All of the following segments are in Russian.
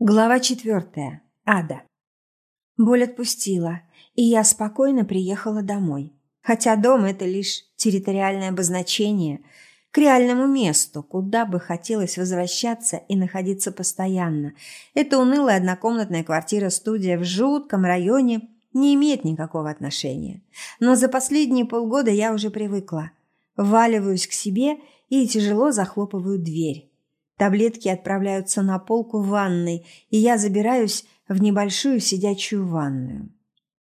Глава четвертая. Ада. Боль отпустила, и я спокойно приехала домой. Хотя дом – это лишь территориальное обозначение к реальному месту, куда бы хотелось возвращаться и находиться постоянно. Эта унылая однокомнатная квартира-студия в жутком районе не имеет никакого отношения. Но за последние полгода я уже привыкла. Валиваюсь к себе и тяжело захлопываю дверь. Таблетки отправляются на полку в ванной, и я забираюсь в небольшую сидячую ванную.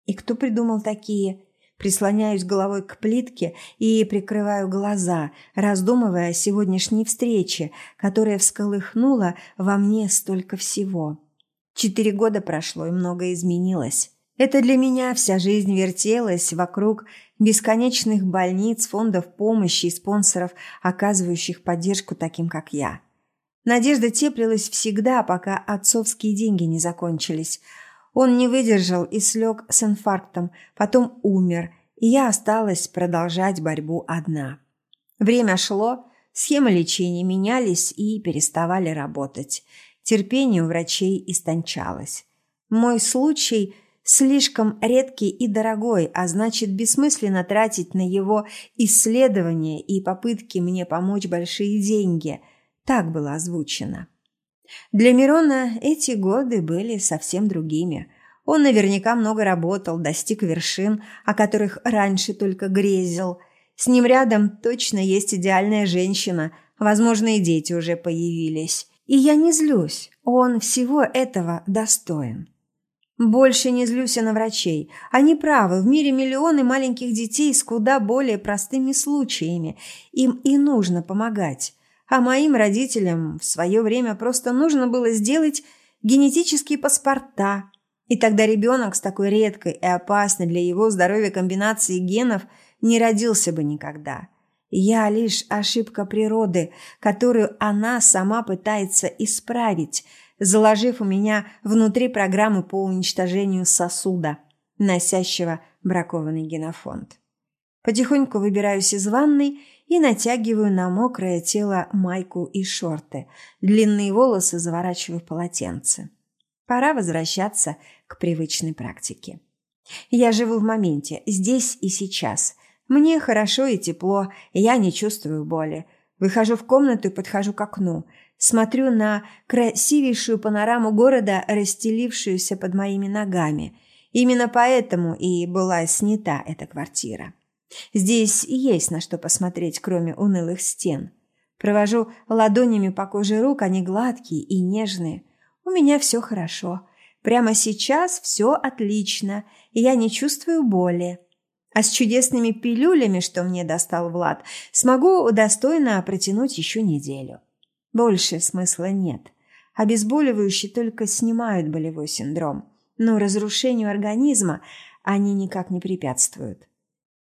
И кто придумал такие? Прислоняюсь головой к плитке и прикрываю глаза, раздумывая о сегодняшней встрече, которая всколыхнула во мне столько всего. Четыре года прошло, и многое изменилось. Это для меня вся жизнь вертелась вокруг бесконечных больниц, фондов помощи и спонсоров, оказывающих поддержку таким, как я. Надежда теплилась всегда, пока отцовские деньги не закончились. Он не выдержал и слег с инфарктом, потом умер, и я осталась продолжать борьбу одна. Время шло, схемы лечения менялись и переставали работать. Терпение у врачей истончалось. Мой случай слишком редкий и дорогой, а значит бессмысленно тратить на его исследования и попытки мне помочь большие деньги – так было озвучено. Для Мирона эти годы были совсем другими. Он наверняка много работал, достиг вершин, о которых раньше только грезил. С ним рядом точно есть идеальная женщина, возможно, и дети уже появились. И я не злюсь, он всего этого достоин. Больше не злюсь на врачей. Они правы, в мире миллионы маленьких детей с куда более простыми случаями. Им и нужно помогать. А моим родителям в свое время просто нужно было сделать генетические паспорта. И тогда ребенок с такой редкой и опасной для его здоровья комбинацией генов не родился бы никогда. Я лишь ошибка природы, которую она сама пытается исправить, заложив у меня внутри программу по уничтожению сосуда, носящего бракованный генофонд. Потихоньку выбираюсь из ванной и натягиваю на мокрое тело майку и шорты. Длинные волосы заворачиваю в полотенце. Пора возвращаться к привычной практике. Я живу в моменте, здесь и сейчас. Мне хорошо и тепло, я не чувствую боли. Выхожу в комнату и подхожу к окну. Смотрю на красивейшую панораму города, расстелившуюся под моими ногами. Именно поэтому и была снята эта квартира. Здесь есть на что посмотреть, кроме унылых стен. Провожу ладонями по коже рук, они гладкие и нежные. У меня все хорошо. Прямо сейчас все отлично, и я не чувствую боли. А с чудесными пилюлями, что мне достал Влад, смогу достойно протянуть еще неделю. Больше смысла нет. Обезболивающие только снимают болевой синдром, но разрушению организма они никак не препятствуют.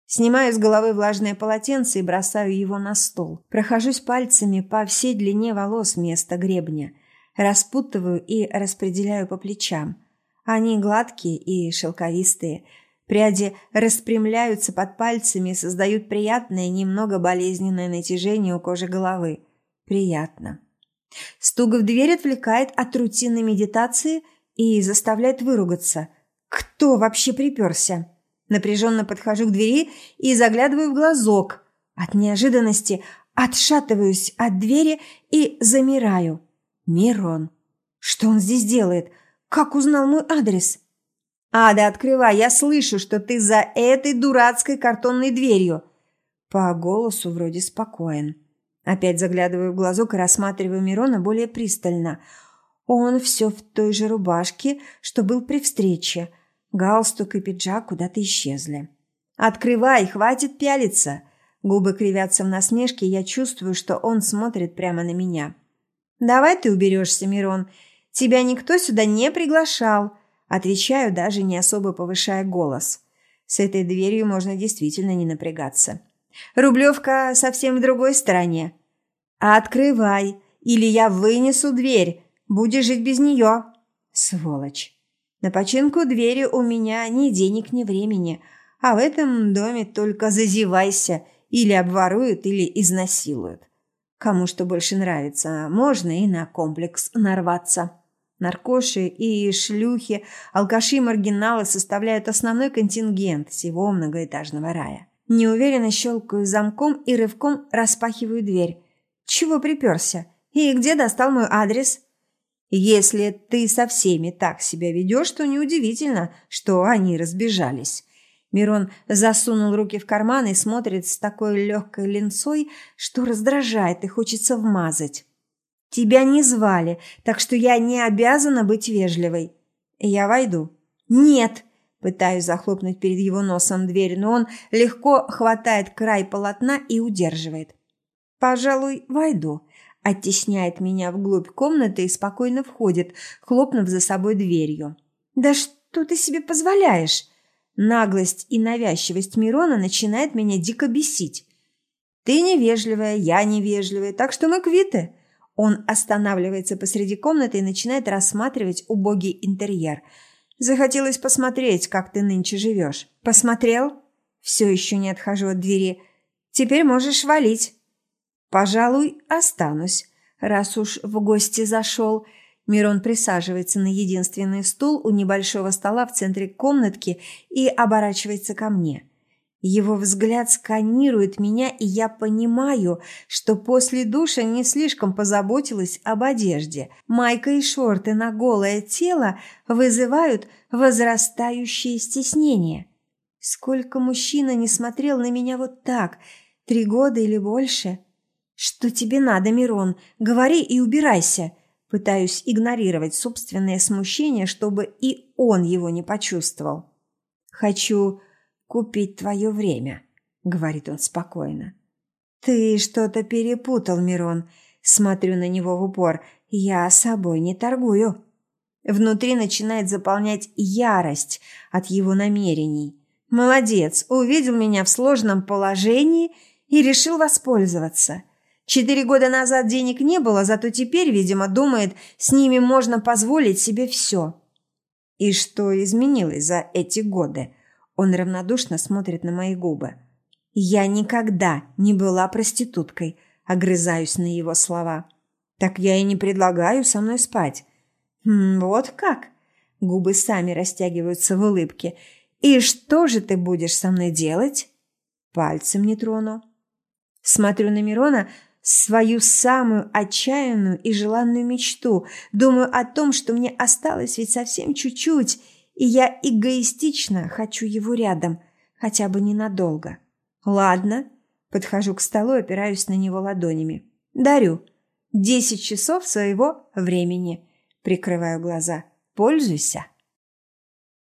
Снимаю с головы влажное полотенце и бросаю его на стол. Прохожусь пальцами по всей длине волос вместо гребня. Распутываю и распределяю по плечам. Они гладкие и шелковистые. Пряди распрямляются под пальцами и создают приятное, немного болезненное натяжение у кожи головы. Приятно. Стук в дверь отвлекает от рутинной медитации и заставляет выругаться. Кто вообще приперся? Напряженно подхожу к двери и заглядываю в глазок. От неожиданности отшатываюсь от двери и замираю. Мирон. Что он здесь делает? Как узнал мой адрес? Ада, открывай, я слышу, что ты за этой дурацкой картонной дверью. По голосу вроде спокоен. Опять заглядываю в глазок и рассматриваю Мирона более пристально. Он все в той же рубашке, что был при встрече – Галстук и пиджак куда-то исчезли. «Открывай, хватит пялиться!» Губы кривятся в насмешке, я чувствую, что он смотрит прямо на меня. «Давай ты уберешься, Мирон. Тебя никто сюда не приглашал!» Отвечаю, даже не особо повышая голос. С этой дверью можно действительно не напрягаться. «Рублевка совсем в другой стороне». «Открывай, или я вынесу дверь. Будешь жить без нее». «Сволочь!» На починку двери у меня ни денег, ни времени, а в этом доме только зазевайся, или обворуют, или изнасилуют. Кому что больше нравится, можно и на комплекс нарваться. Наркоши и шлюхи, алкаши и маргиналы составляют основной контингент всего многоэтажного рая. Неуверенно щелкаю замком и рывком распахиваю дверь. Чего приперся? И где достал мой адрес? Если ты со всеми так себя ведешь, то неудивительно, что они разбежались. Мирон засунул руки в карман и смотрит с такой легкой линцой, что раздражает и хочется вмазать. «Тебя не звали, так что я не обязана быть вежливой. Я войду». «Нет!» Пытаюсь захлопнуть перед его носом дверь, но он легко хватает край полотна и удерживает. «Пожалуй, войду», оттесняет меня вглубь комнаты и спокойно входит, хлопнув за собой дверью. «Да что ты себе позволяешь?» Наглость и навязчивость Мирона начинает меня дико бесить. «Ты невежливая, я невежливая, так что мы квиты». Он останавливается посреди комнаты и начинает рассматривать убогий интерьер – Захотелось посмотреть, как ты нынче живешь. Посмотрел? Все еще не отхожу от двери. Теперь можешь валить. Пожалуй, останусь, раз уж в гости зашел. Мирон присаживается на единственный стул у небольшого стола в центре комнатки и оборачивается ко мне. Его взгляд сканирует меня, и я понимаю, что после душа не слишком позаботилась об одежде. Майка и шорты на голое тело вызывают возрастающее стеснение. Сколько мужчина не смотрел на меня вот так, три года или больше? Что тебе надо, Мирон? Говори и убирайся. Пытаюсь игнорировать собственное смущение, чтобы и он его не почувствовал. Хочу купить твое время», — говорит он спокойно. «Ты что-то перепутал, Мирон. Смотрю на него в упор. Я собой не торгую». Внутри начинает заполнять ярость от его намерений. «Молодец, увидел меня в сложном положении и решил воспользоваться». Четыре года назад денег не было, зато теперь, видимо, думает, с ними можно позволить себе все. И что изменилось за эти годы? Он равнодушно смотрит на мои губы. «Я никогда не была проституткой», – огрызаюсь на его слова. «Так я и не предлагаю со мной спать». «Хм, «Вот как?» Губы сами растягиваются в улыбке. «И что же ты будешь со мной делать?» «Пальцем не трону». Смотрю на Мирона, свою самую отчаянную и желанную мечту. Думаю о том, что мне осталось ведь совсем чуть-чуть – и я эгоистично хочу его рядом, хотя бы ненадолго. Ладно, подхожу к столу опираюсь на него ладонями. Дарю. Десять часов своего времени. Прикрываю глаза. Пользуйся.